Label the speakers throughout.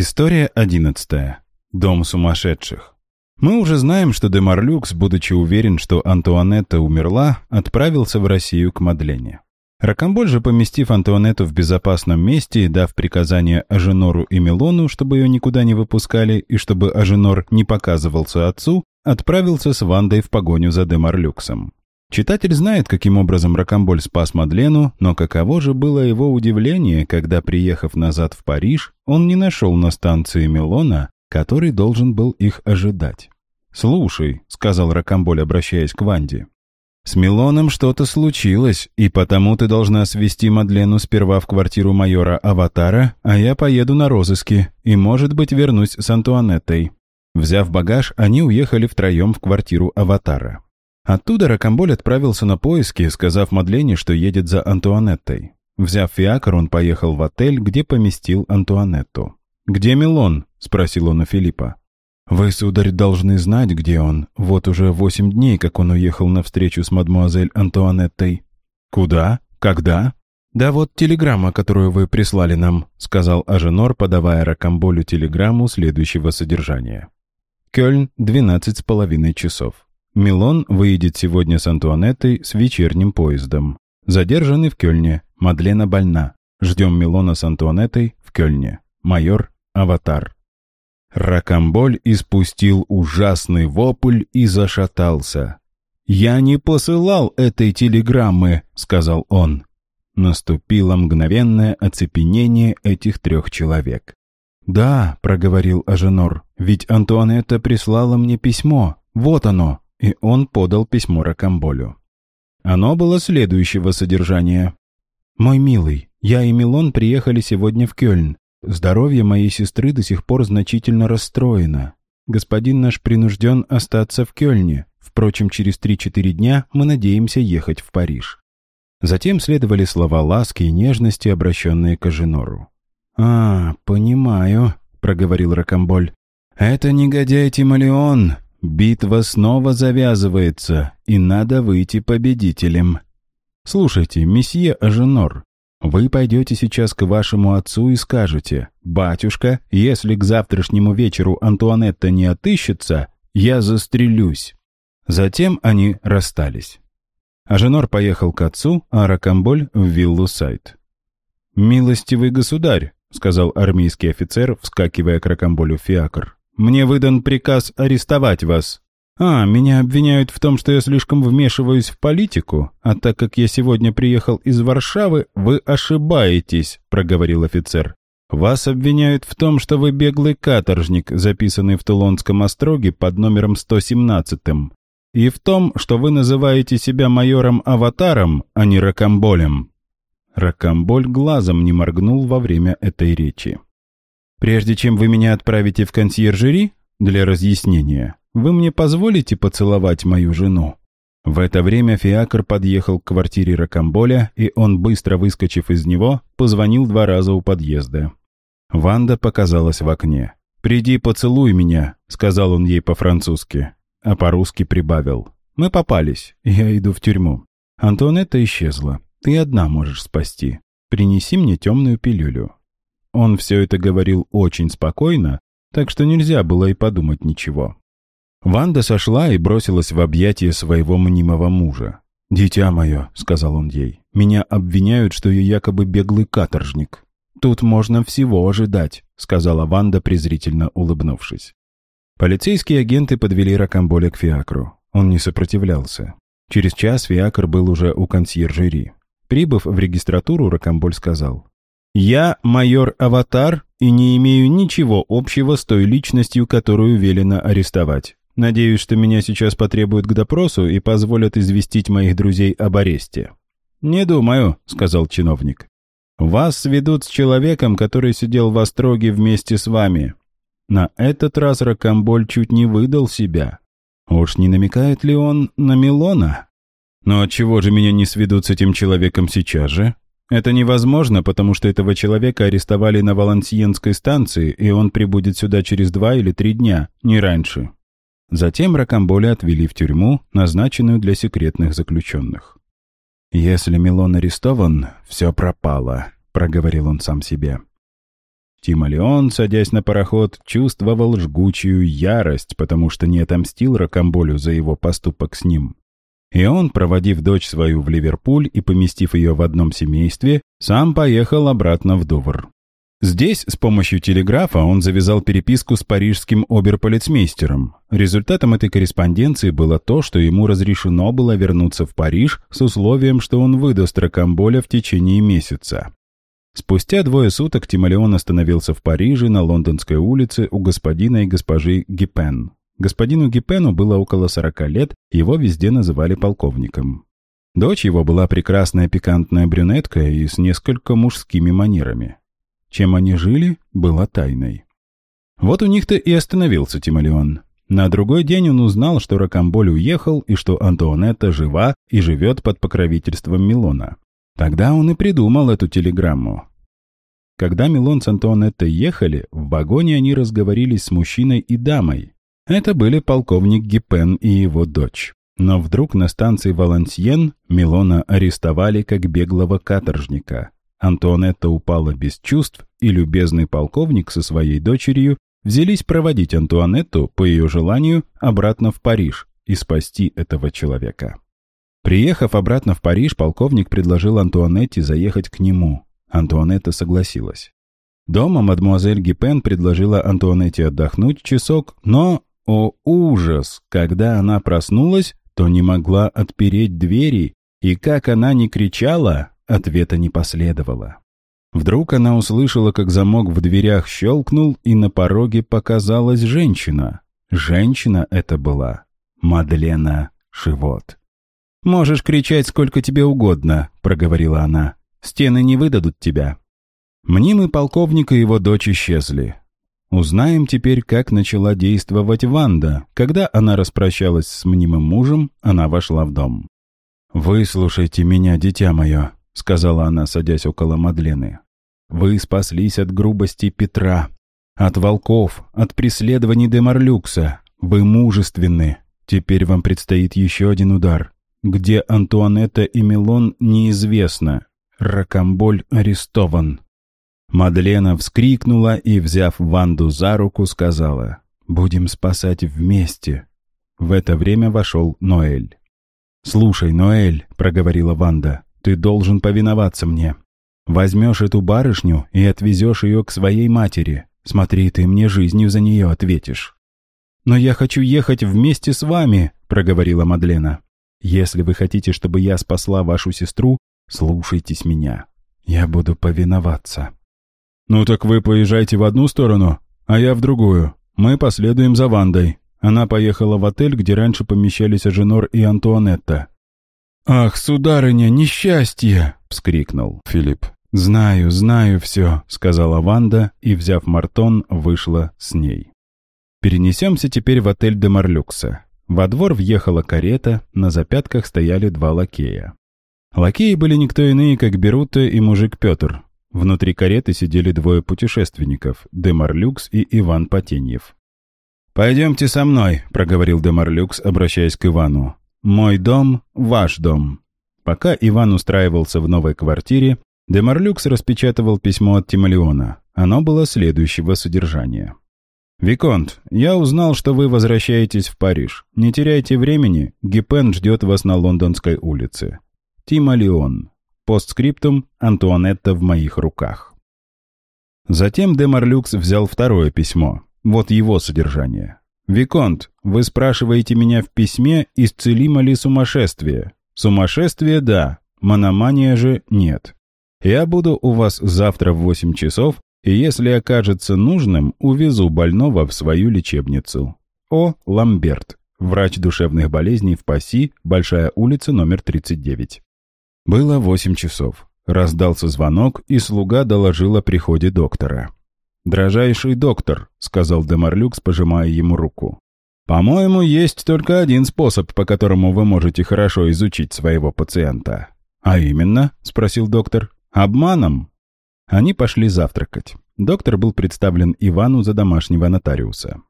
Speaker 1: История одиннадцатая. Дом сумасшедших. Мы уже знаем, что де Марлюкс, будучи уверен, что Антуанетта умерла, отправился в Россию к Мадлене. Ракамболь же, поместив Антуанетту в безопасном месте дав приказание Аженору и Милону, чтобы ее никуда не выпускали и чтобы Аженор не показывался отцу, отправился с Вандой в погоню за де Марлюксом. Читатель знает, каким образом Рокамболь спас Мадлену, но каково же было его удивление, когда, приехав назад в Париж, он не нашел на станции Милона, который должен был их ожидать. «Слушай», — сказал Рокамболь, обращаясь к Ванде, «с Милоном что-то случилось, и потому ты должна свести Мадлену сперва в квартиру майора Аватара, а я поеду на розыски и, может быть, вернусь с Антуанеттой». Взяв багаж, они уехали втроем в квартиру Аватара. Оттуда Рокамболь отправился на поиски, сказав Мадлене, что едет за Антуанеттой. Взяв фиакр, он поехал в отель, где поместил Антуанетту. «Где Милон?» — спросил он у Филиппа. «Вы, сударь, должны знать, где он. Вот уже восемь дней, как он уехал на встречу с мадмуазель Антуанеттой». «Куда? Когда?» «Да вот телеграмма, которую вы прислали нам», — сказал Аженор, подавая Рокамболю телеграмму следующего содержания. «Кёльн, двенадцать с половиной часов. Милон выедет сегодня с Антуанеттой с вечерним поездом. Задержаны в Кёльне. Мадлена больна. Ждем Милона с Антуанеттой в Кёльне. Майор Аватар. Ракамболь испустил ужасный вопль и зашатался. «Я не посылал этой телеграммы», — сказал он. Наступило мгновенное оцепенение этих трех человек. «Да», — проговорил Аженор, — «ведь Антуанетта прислала мне письмо. Вот оно, и он подал письмо Ракамболю. Оно было следующего содержания. «Мой милый, я и Милон приехали сегодня в Кёльн. Здоровье моей сестры до сих пор значительно расстроено. Господин наш принужден остаться в Кёльне. Впрочем, через 3-4 дня мы надеемся ехать в Париж». Затем следовали слова ласки и нежности, обращенные к Ажинору. «А, понимаю», — проговорил Ракамболь. «Это негодяй Тималеон, Битва снова завязывается, и надо выйти победителем. Слушайте, месье Аженор, вы пойдете сейчас к вашему отцу и скажете, «Батюшка, если к завтрашнему вечеру Антуанетта не отыщется, я застрелюсь». Затем они расстались. Аженор поехал к отцу, а Ракамболь в виллу Сайт. «Милостивый государь», — сказал армейский офицер, вскакивая к Ракамболю фиакр. Мне выдан приказ арестовать вас. А, меня обвиняют в том, что я слишком вмешиваюсь в политику, а так как я сегодня приехал из Варшавы, вы ошибаетесь, проговорил офицер. Вас обвиняют в том, что вы беглый каторжник, записанный в Тулонском остроге под номером 117 и в том, что вы называете себя майором-аватаром, а не ракомболем». Ракомболь глазом не моргнул во время этой речи. Прежде чем вы меня отправите в консьержери для разъяснения, вы мне позволите поцеловать мою жену?» В это время Фиакр подъехал к квартире Рокамболя, и он, быстро выскочив из него, позвонил два раза у подъезда. Ванда показалась в окне. «Приди, поцелуй меня», — сказал он ей по-французски, а по-русски прибавил. «Мы попались, я иду в тюрьму. Антуанетта исчезла. Ты одна можешь спасти. Принеси мне темную пилюлю. Он все это говорил очень спокойно, так что нельзя было и подумать ничего. Ванда сошла и бросилась в объятия своего мнимого мужа. «Дитя мое», — сказал он ей, — «меня обвиняют, что я якобы беглый каторжник». «Тут можно всего ожидать», — сказала Ванда, презрительно улыбнувшись. Полицейские агенты подвели Рокамболя к Фиакру. Он не сопротивлялся. Через час Фиакр был уже у консьержери. Прибыв в регистратуру, Рокамболь сказал, я майор Аватар и не имею ничего общего с той личностью, которую велено арестовать. Надеюсь, что меня сейчас потребуют к допросу и позволят известить моих друзей об аресте». «Не думаю», — сказал чиновник. «Вас сведут с человеком, который сидел в Остроге вместе с вами». На этот раз Ракамболь чуть не выдал себя. Уж не намекает ли он на Милона? «Но отчего же меня не сведут с этим человеком сейчас же?» Это невозможно, потому что этого человека арестовали на Валансиенской станции, и он прибудет сюда через два или три дня, не раньше. Затем Ракамболя отвели в тюрьму, назначенную для секретных заключенных. «Если Милон арестован, все пропало», — проговорил он сам себе. Тималеон, садясь на пароход, чувствовал жгучую ярость, потому что не отомстил Рокамболю за его поступок с ним. И он, проводив дочь свою в Ливерпуль и поместив ее в одном семействе, сам поехал обратно в Дувр. Здесь с помощью телеграфа он завязал переписку с парижским оберполицмейстером. Результатом этой корреспонденции было то, что ему разрешено было вернуться в Париж с условием, что он выдаст Рокамболя в течение месяца. Спустя двое суток Тимолеон остановился в Париже на Лондонской улице у господина и госпожи Гипен. Господину Гипену было около сорока лет, его везде называли полковником. Дочь его была прекрасная пикантная брюнетка и с несколько мужскими манерами. Чем они жили, было тайной. Вот у них-то и остановился Тимолеон. На другой день он узнал, что Рокамболь уехал и что Антуанетта жива и живет под покровительством Милона. Тогда он и придумал эту телеграмму. Когда Милон с Антуанеттой ехали, в вагоне они разговорились с мужчиной и дамой. Это были полковник Гипен и его дочь. Но вдруг на станции Валансьен Милона арестовали как беглого каторжника. Антуанетта упала без чувств, и любезный полковник со своей дочерью взялись проводить Антуанетту, по ее желанию, обратно в Париж и спасти этого человека. Приехав обратно в Париж, полковник предложил Антуанетте заехать к нему. Антуанетта согласилась. Дома мадемуазель Гипен предложила Антуанетте отдохнуть часок, но, о ужас, когда она проснулась, то не могла отпереть двери, и как она не кричала, Ответа не последовало. Вдруг она услышала, как замок в дверях щелкнул, и на пороге показалась женщина. Женщина это была Мадлена Шивот. «Можешь кричать сколько тебе угодно», — проговорила она. «Стены не выдадут тебя». Мнимый полковник и его дочь исчезли. Узнаем теперь, как начала действовать Ванда. Когда она распрощалась с мнимым мужем, она вошла в дом. «Выслушайте меня, дитя мое», — сказала она, садясь около Мадлены. «Вы спаслись от грубости Петра, от волков, от преследований Демарлюкса. Вы мужественны. Теперь вам предстоит еще один удар. Где Антуанетта и Милон, неизвестно. Ракамболь арестован». Мадлена вскрикнула и, взяв Ванду за руку, сказала «Будем спасать вместе». В это время вошел Ноэль. «Слушай, Ноэль», — проговорила Ванда, ты должен повиноваться мне. Возьмешь эту барышню и отвезешь ее к своей матери. Смотри, ты мне жизнью за нее ответишь». «Но я хочу ехать вместе с вами», — проговорила Мадлена. «Если вы хотите, чтобы я спасла вашу сестру, слушайтесь меня. Я буду повиноваться». «Ну так вы поезжайте в одну сторону, а я в другую. Мы последуем за Вандой». Она поехала в отель, где раньше помещались Аженор и Антуанетта. «Ах, сударыня, несчастье!» — вскрикнул Филипп. «Знаю, знаю все», — сказала Ванда и, взяв Мартон, вышла с ней. Перенесемся теперь в отель де Марлюкса. Во двор въехала карета, на запятках стояли два лакея. Лакеи были никто иные, как Берута и мужик Петр. Внутри кареты сидели двое путешественников, Демарлюкс и Иван Потеньев. «Пойдемте со мной», — проговорил Демарлюкс, обращаясь к Ивану. «Мой дом – ваш дом». Пока Иван устраивался в новой квартире, Демарлюкс распечатывал письмо от Тимолеона. Оно было следующего содержания. «Виконт, я узнал, что вы возвращаетесь в Париж. Не теряйте времени, Гипен ждет вас на Лондонской улице. Тимолеон. Постскриптум Антуанетта в моих руках». Затем Демарлюкс взял второе письмо. Вот его содержание. «Виконт, вы спрашиваете меня в письме, исцелимо ли сумасшествие? Сумасшествие – да, мономания же – нет. Я буду у вас завтра в 8 часов, и если окажется нужным, увезу больного в свою лечебницу. О. Ламберт, врач душевных болезней в Пасси, Большая улица, номер 39». Было 8 часов. Раздался звонок, и слуга доложил о приходе доктора. «Дрожайший доктор», — сказал Демарлюкс, пожимая ему руку. «По-моему, есть только один способ, по которому вы можете хорошо изучить своего пациента». «А именно?» — спросил доктор. «Обманом». Они пошли завтракать. Доктор был представлен Ивану за домашнего нотариуса.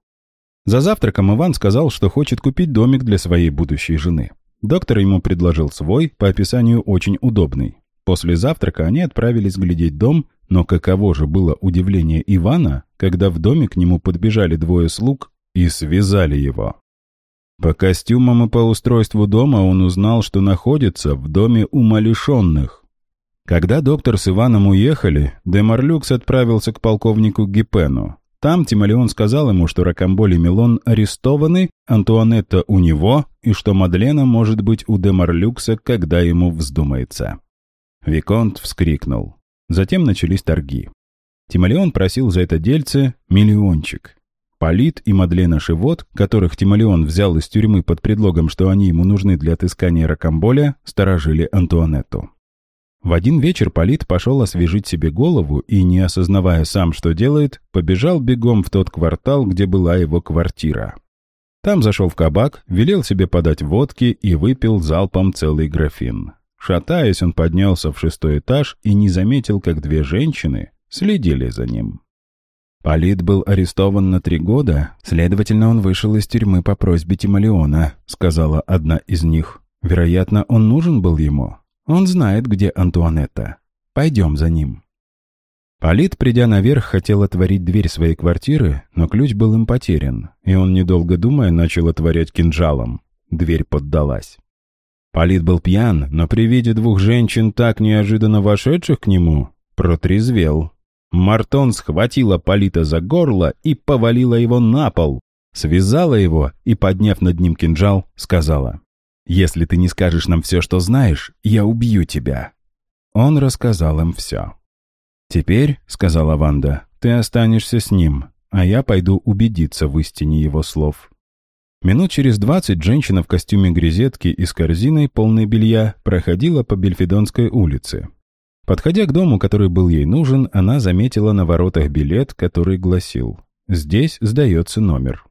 Speaker 1: За завтраком Иван сказал, что хочет купить домик для своей будущей жены. Доктор ему предложил свой, по описанию очень удобный. После завтрака они отправились глядеть дом, Но каково же было удивление Ивана, когда в доме к нему подбежали двое слуг и связали его. По костюмам и по устройству дома он узнал, что находится в доме умалишенных. Когда доктор с Иваном уехали, Демарлюкс отправился к полковнику Гипену. Там Тимолеон сказал ему, что Ракамболь и Милон арестованы, Антуанетта у него, и что Мадлена может быть у Демарлюкса, когда ему вздумается. Виконт вскрикнул. Затем начались торги. Тимолеон просил за это дельце миллиончик. Полит и Мадлена Шивот, которых Тимолеон взял из тюрьмы под предлогом, что они ему нужны для отыскания Ракамболя, сторожили Антуанетту. В один вечер Полит пошел освежить себе голову и, не осознавая сам, что делает, побежал бегом в тот квартал, где была его квартира. Там зашел в кабак, велел себе подать водки и выпил залпом целый графин. Шатаясь, он поднялся в шестой этаж и не заметил, как две женщины следили за ним. Полит был арестован на три года, следовательно, он вышел из тюрьмы по просьбе Тимолеона, сказала одна из них. Вероятно, он нужен был ему. Он знает, где Антуанетта. Пойдем за ним. Полит, придя наверх, хотел отворить дверь своей квартиры, но ключ был им потерян, и он, недолго думая, начал отворять кинжалом. Дверь поддалась. Полит был пьян, но при виде двух женщин, так неожиданно вошедших к нему, протрезвел. Мартон схватила Полита за горло и повалила его на пол, связала его и, подняв над ним кинжал, сказала, «Если ты не скажешь нам все, что знаешь, я убью тебя». Он рассказал им все. «Теперь, — сказала Ванда, — ты останешься с ним, а я пойду убедиться в истине его слов». Минут через двадцать женщина в костюме грезетки и с корзиной, полной белья, проходила по Бельфидонской улице. Подходя к дому, который был ей нужен, она заметила на воротах билет, который гласил «Здесь сдается номер».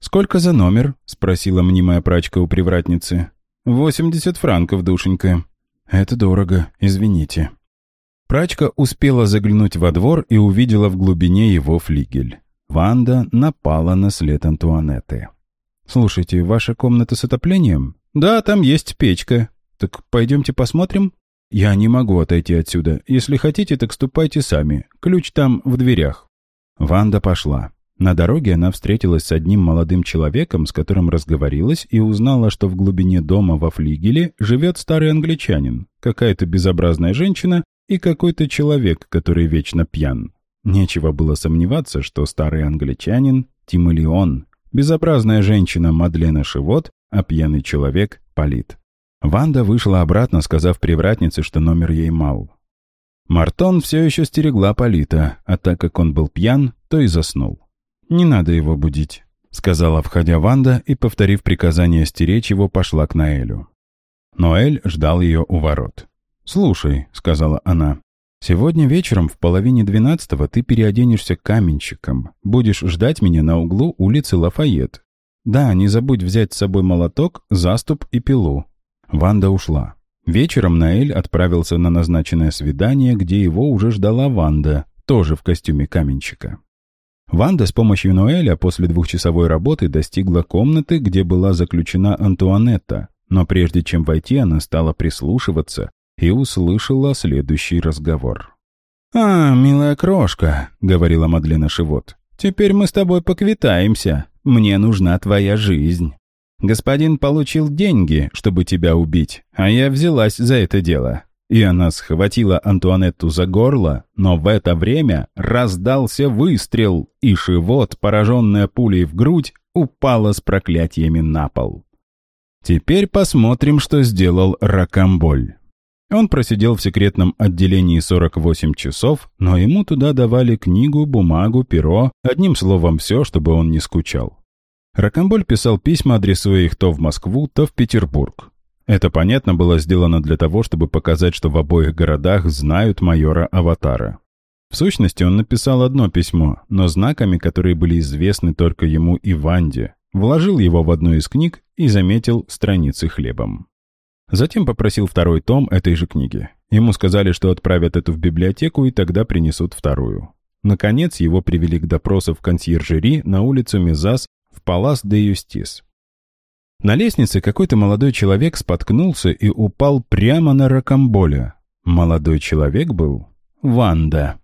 Speaker 1: «Сколько за номер?» — спросила мнимая прачка у привратницы. «Восемьдесят франков, душенька». «Это дорого, извините». Прачка успела заглянуть во двор и увидела в глубине его флигель. Ванда напала на след Антуанетты. «Слушайте, ваша комната с отоплением?» «Да, там есть печка». «Так пойдемте посмотрим?» «Я не могу отойти отсюда. Если хотите, так ступайте сами. Ключ там, в дверях». Ванда пошла. На дороге она встретилась с одним молодым человеком, с которым разговорилась, и узнала, что в глубине дома во флигеле живет старый англичанин, какая-то безобразная женщина и какой-то человек, который вечно пьян. Нечего было сомневаться, что старый англичанин — Тимолеон, Безобразная женщина Мадлена Шивот, а пьяный человек — Полит. Ванда вышла обратно, сказав привратнице, что номер ей мал. Мартон все еще стерегла Полита, а так как он был пьян, то и заснул. «Не надо его будить», — сказала, входя Ванда, и, повторив приказание стеречь его, пошла к Наэлю. Ноэль ждал ее у ворот. «Слушай», — сказала она, Сегодня вечером в половине двенадцатого ты переоденешься каменщиком. Будешь ждать меня на углу улицы Лафайет. Да, не забудь взять с собой молоток, заступ и пилу». Ванда ушла. Вечером Наэль отправился на назначенное свидание, где его уже ждала Ванда, тоже в костюме каменщика. Ванда с помощью Ноэля после двухчасовой работы достигла комнаты, где была заключена Антуанетта, но прежде чем войти, она стала прислушиваться, и услышала следующий разговор. «А, милая крошка», — говорила Мадлена Шивот, — «теперь мы с тобой поквитаемся. Мне нужна твоя жизнь. Господин получил деньги, чтобы тебя убить, а я взялась за это дело». И она схватила Антуанетту за горло, но в это время раздался выстрел, и Шивот, пораженная пулей в грудь, упала с проклятиями на пол. Теперь посмотрим, что сделал Ракамболь. Он просидел в секретном отделении 48 часов, но ему туда давали книгу, бумагу, перо, одним словом все, чтобы он не скучал. Ракамболь писал письма, адресуя их то в Москву, то в Петербург. Это, понятно, было сделано для того, чтобы показать, что в обоих городах знают майора Аватара. В сущности, он написал одно письмо, но знаками, которые были известны только ему и Ванде, вложил его в одну из книг и заметил страницы хлебом. Затем попросил второй том этой же книги. Ему сказали, что отправят эту в библиотеку и тогда принесут вторую. Наконец его привели к допросу в консьержери на улицу Мезас в Палас де Юстис. На лестнице какой-то молодой человек споткнулся и упал прямо на Ракамболя. Молодой человек был? Ванда.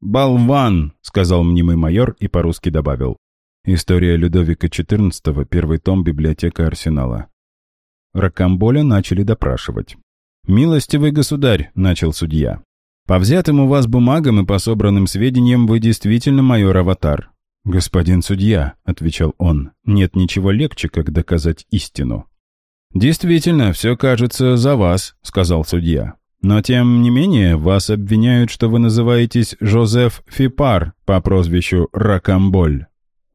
Speaker 1: «Болван!» — сказал мнимый майор и по-русски добавил. История Людовика XIV, первый том, библиотека Арсенала. Рокамболя начали допрашивать. «Милостивый государь», — начал судья. «По взятым у вас бумагам и по собранным сведениям вы действительно майор-аватар». «Господин судья», — отвечал он, — «нет ничего легче, как доказать истину». «Действительно, все кажется за вас», — сказал судья. «Но тем не менее, вас обвиняют, что вы называетесь Жозеф Фипар по прозвищу Ракамболь».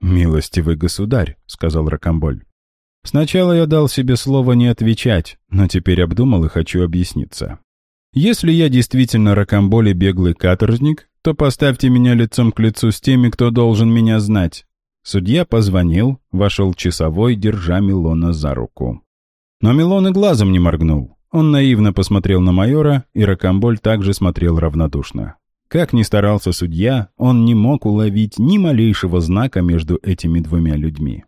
Speaker 1: «Милостивый государь», — сказал Ракамболь. «Сначала я дал себе слово не отвечать, но теперь обдумал и хочу объясниться. Если я действительно Ракамболь и беглый каторжник, то поставьте меня лицом к лицу с теми, кто должен меня знать». Судья позвонил, вошел часовой, держа Милона за руку. Но Милон и глазом не моргнул. Он наивно посмотрел на майора, и Ракамболь также смотрел равнодушно. Как ни старался судья, он не мог уловить ни малейшего знака между этими двумя людьми.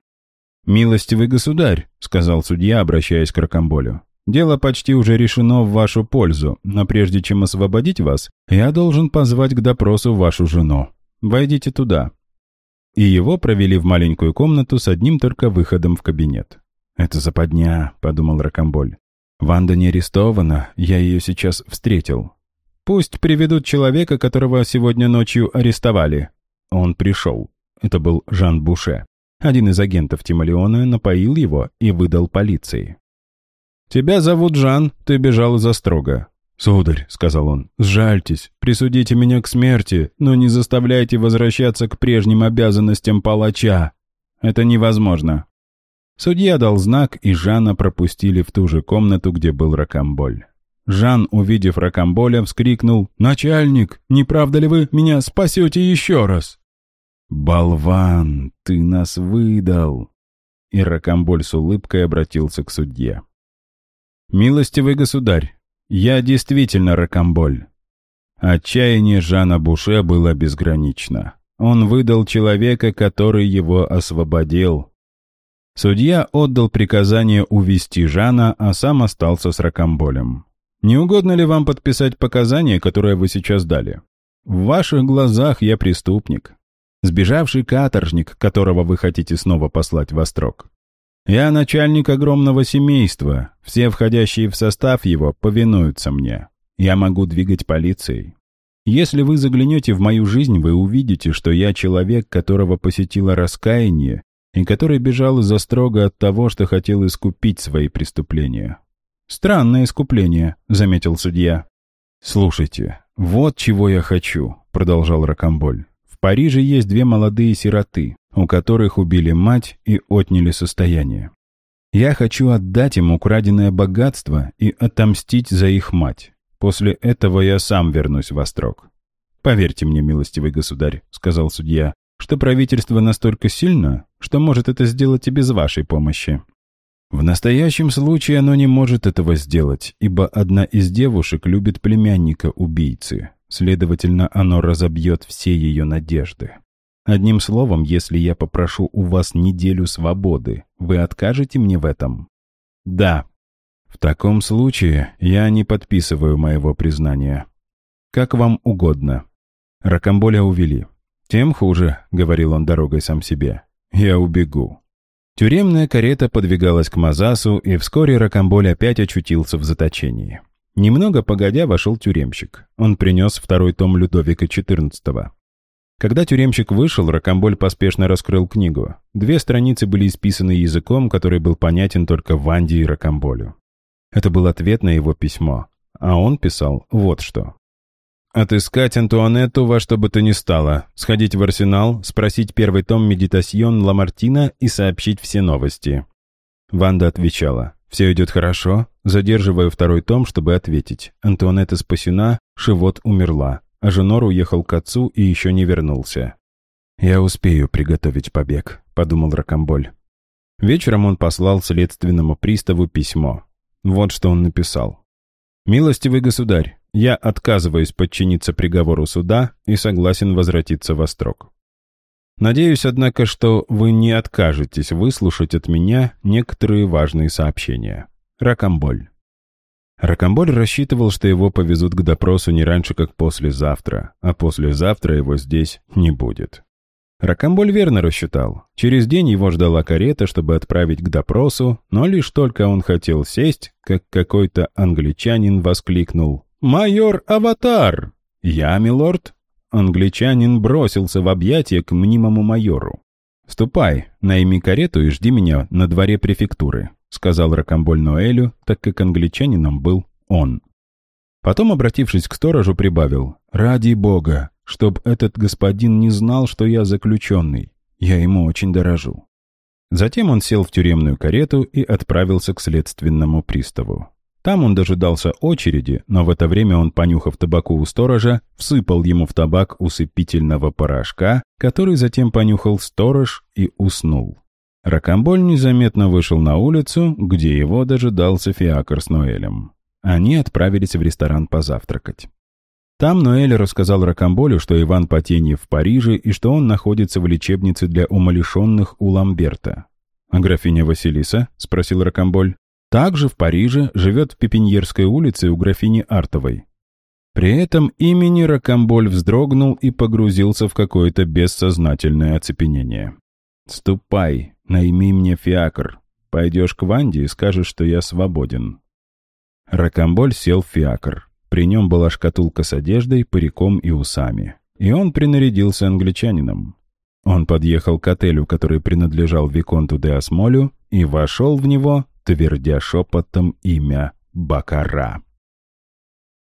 Speaker 1: «Милостивый государь», — сказал судья, обращаясь к Ракамболю, «дело почти уже решено в вашу пользу, но прежде чем освободить вас, я должен позвать к допросу вашу жену. Войдите туда». И его провели в маленькую комнату с одним только выходом в кабинет. «Это западня», — подумал Ракамболь. Ванда не арестована, я ее сейчас встретил. Пусть приведут человека, которого сегодня ночью арестовали. Он пришел. Это был Жан Буше. Один из агентов Тималиона напоил его и выдал полиции. «Тебя зовут Жан, ты бежал из Острога». «Сударь», — сказал он, — «сжальтесь, присудите меня к смерти, но не заставляйте возвращаться к прежним обязанностям палача. Это невозможно. Судья дал знак, и Жана пропустили в ту же комнату, где был Ракамболь. Жан, увидев Ракамболя, вскрикнул «Начальник, не правда ли вы меня спасете еще раз?» «Болван, ты нас выдал!» И Ракамболь с улыбкой обратился к судье. «Милостивый государь, я действительно Ракамболь». Отчаяние Жана Буше было безгранично. Он выдал человека, который его освободил, Судья отдал приказание увести Жана, а сам остался с Ракамболем. «Не угодно ли вам подписать показания, которые вы сейчас дали? В ваших глазах я преступник. Сбежавший каторжник, которого вы хотите снова послать в Острог. Я начальник огромного семейства, все входящие в состав его повинуются мне. Я могу двигать полицией. Если вы заглянете в мою жизнь, вы увидите, что я человек, которого посетило раскаяние и который бежал из-за строга от того, что хотел искупить свои преступления. «Странное искупление», — заметил судья. «Слушайте, вот чего я хочу», — продолжал Ракамболь. «В Париже есть две молодые сироты, у которых убили мать и отняли состояние. Я хочу отдать им украденное богатство и отомстить за их мать. После этого я сам вернусь в Острог». «Поверьте мне, милостивый государь», — сказал судья, что правительство настолько сильно, что может это сделать и без вашей помощи. В настоящем случае оно не может этого сделать, ибо одна из девушек любит племянника убийцы, следовательно, оно разобьет все ее надежды. Одним словом, если я попрошу у вас неделю свободы, вы откажете мне в этом? Да. В таком случае я не подписываю моего признания. Как вам угодно. Ракамболя увели. «Тем хуже», — говорил он дорогой сам себе. «Я убегу». Тюремная карета подвигалась к Мазасу, и вскоре Ракамболь опять очутился в заточении. Немного погодя вошел тюремщик. Он принес второй том Людовика XIV. Когда тюремщик вышел, Ракамболь поспешно раскрыл книгу. Две страницы были исписаны языком, который был понятен только Ванде и Ракамболю. Это был ответ на его письмо. А он писал вот что. Отыскать Антуанетту во что бы то ни стало, сходить в арсенал, спросить первый том «Медитасьон Ламартина» и сообщить все новости. Ванда отвечала. «Все идет хорошо». Задерживая второй том, чтобы ответить. Антуанетта спасена, Шивот умерла, а Женор уехал к отцу и еще не вернулся. «Я успею приготовить побег», — подумал Ракамболь. Вечером он послал следственному приставу письмо. Вот что он написал. «Милостивый государь, я отказываюсь подчиниться приговору суда и согласен возвратиться во строк. Надеюсь, однако, что вы не откажетесь выслушать от меня некоторые важные сообщения. Ракамболь. Ракомболь рассчитывал, что его повезут к допросу не раньше, как послезавтра, а послезавтра его здесь не будет. Ракомболь верно рассчитал. Через день его ждала карета, чтобы отправить к допросу, но лишь только он хотел сесть, как какой-то англичанин воскликнул «Майор Аватар!» «Я, милорд?» Англичанин бросился в объятия к мнимому майору. «Ступай, найми карету и жди меня на дворе префектуры», сказал Ракомболь Ноэлю, так как англичанином был он. Потом, обратившись к сторожу, прибавил «Ради бога, чтоб этот господин не знал, что я заключенный. Я ему очень дорожу». Затем он сел в тюремную карету и отправился к следственному приставу. Там он дожидался очереди, но в это время он, понюхав табаку у сторожа, всыпал ему в табак усыпительного порошка, который затем понюхал сторож и уснул. Ракомболь незаметно вышел на улицу, где его дожидался фиакр с Ноэлем. Они отправились в ресторан позавтракать. Там Ноэль рассказал Ракомболю, что Иван Потеньев в Париже и что он находится в лечебнице для умалишенных у Ламберта. «А графиня Василиса?» — спросил Ракомболь. «Также в Париже живет в Пепеньерской улице у графини Артовой». При этом имени Ракомболь вздрогнул и погрузился в какое-то бессознательное оцепенение. «Ступай, найми мне фиакр. Пойдешь к Ванде и скажешь, что я свободен». Ракомболь сел в фиакр. При нем была шкатулка с одеждой, париком и усами. И он принарядился англичанином. Он подъехал к отелю, который принадлежал Виконту де Осмолю, и вошел в него, твердя шепотом имя Бакара.